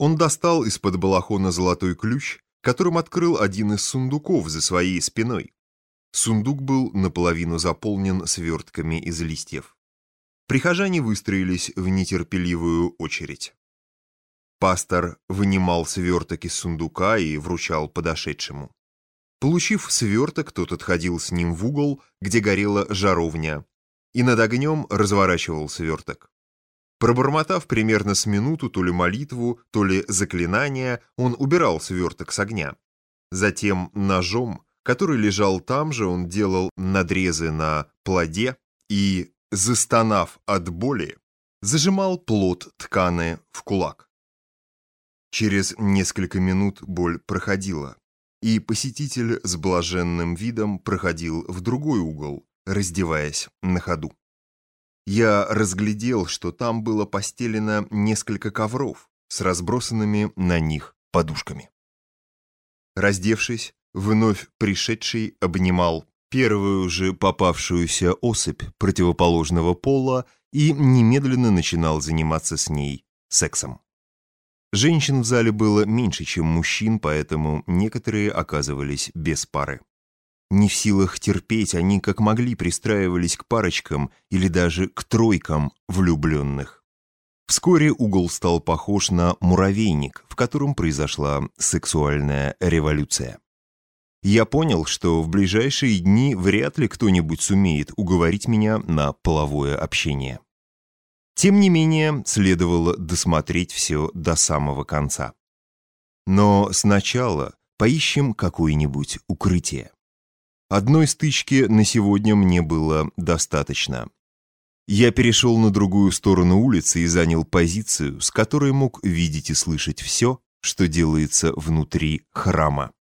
Он достал из-под балахона золотой ключ, которым открыл один из сундуков за своей спиной. Сундук был наполовину заполнен свертками из листьев. Прихожане выстроились в нетерпеливую очередь. Пастор вынимал сверток из сундука и вручал подошедшему. Получив сверток, тот отходил с ним в угол, где горела жаровня, и над огнем разворачивал сверток. Пробормотав примерно с минуту то ли молитву, то ли заклинание, он убирал сверток с огня. Затем ножом, который лежал там же, он делал надрезы на плоде и, застонав от боли, зажимал плод тканы в кулак. Через несколько минут боль проходила, и посетитель с блаженным видом проходил в другой угол, раздеваясь на ходу. Я разглядел, что там было постелено несколько ковров с разбросанными на них подушками. Раздевшись, вновь пришедший обнимал первую же попавшуюся особь противоположного пола и немедленно начинал заниматься с ней сексом. Женщин в зале было меньше, чем мужчин, поэтому некоторые оказывались без пары. Не в силах терпеть, они как могли пристраивались к парочкам или даже к тройкам влюбленных. Вскоре угол стал похож на муравейник, в котором произошла сексуальная революция. Я понял, что в ближайшие дни вряд ли кто-нибудь сумеет уговорить меня на половое общение. Тем не менее, следовало досмотреть все до самого конца. Но сначала поищем какое-нибудь укрытие. Одной стычки на сегодня мне было достаточно. Я перешел на другую сторону улицы и занял позицию, с которой мог видеть и слышать все, что делается внутри храма.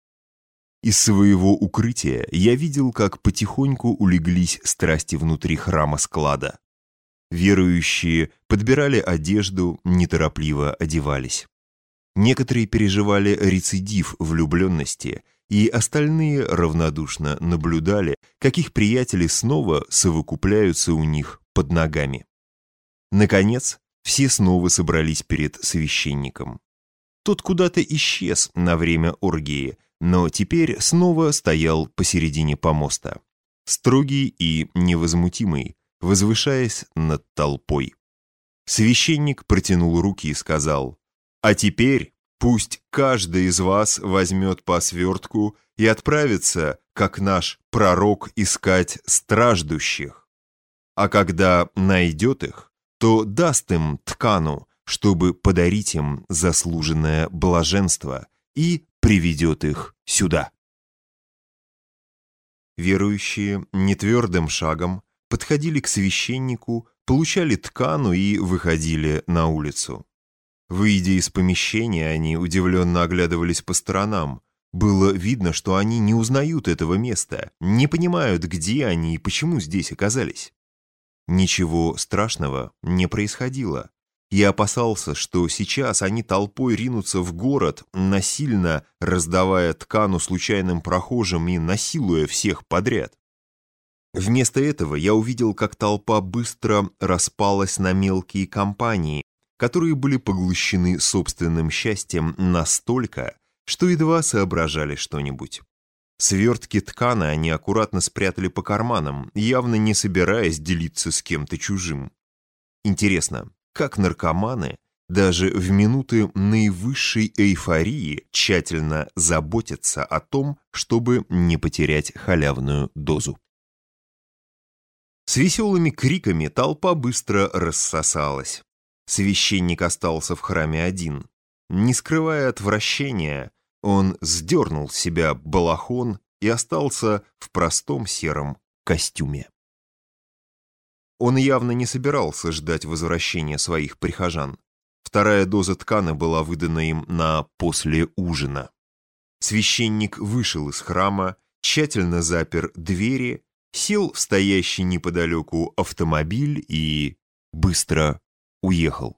Из своего укрытия я видел, как потихоньку улеглись страсти внутри храма-склада. Верующие подбирали одежду, неторопливо одевались. Некоторые переживали рецидив влюбленности, и остальные равнодушно наблюдали, как их приятели снова совокупляются у них под ногами. Наконец, все снова собрались перед священником. Тот куда-то исчез на время оргии, но теперь снова стоял посередине помоста. Строгий и невозмутимый, возвышаясь над толпой. Священник протянул руки и сказал, «А теперь пусть каждый из вас возьмет по свертку и отправится, как наш пророк, искать страждущих. А когда найдет их, то даст им ткану, чтобы подарить им заслуженное блаженство, и приведет их сюда». Верующие нетвердым шагом подходили к священнику, получали ткану и выходили на улицу. Выйдя из помещения, они удивленно оглядывались по сторонам. Было видно, что они не узнают этого места, не понимают, где они и почему здесь оказались. Ничего страшного не происходило. Я опасался, что сейчас они толпой ринутся в город, насильно раздавая ткану случайным прохожим и насилуя всех подряд. Вместо этого я увидел, как толпа быстро распалась на мелкие компании, которые были поглощены собственным счастьем настолько, что едва соображали что-нибудь. Свертки тканы они аккуратно спрятали по карманам, явно не собираясь делиться с кем-то чужим. Интересно, как наркоманы даже в минуты наивысшей эйфории тщательно заботятся о том, чтобы не потерять халявную дозу. С веселыми криками толпа быстро рассосалась. Священник остался в храме один. Не скрывая отвращения, он сдернул с себя балахон и остался в простом сером костюме. Он явно не собирался ждать возвращения своих прихожан. Вторая доза ткани была выдана им на после ужина. Священник вышел из храма, тщательно запер двери сел в стоящий неподалеку автомобиль и быстро уехал.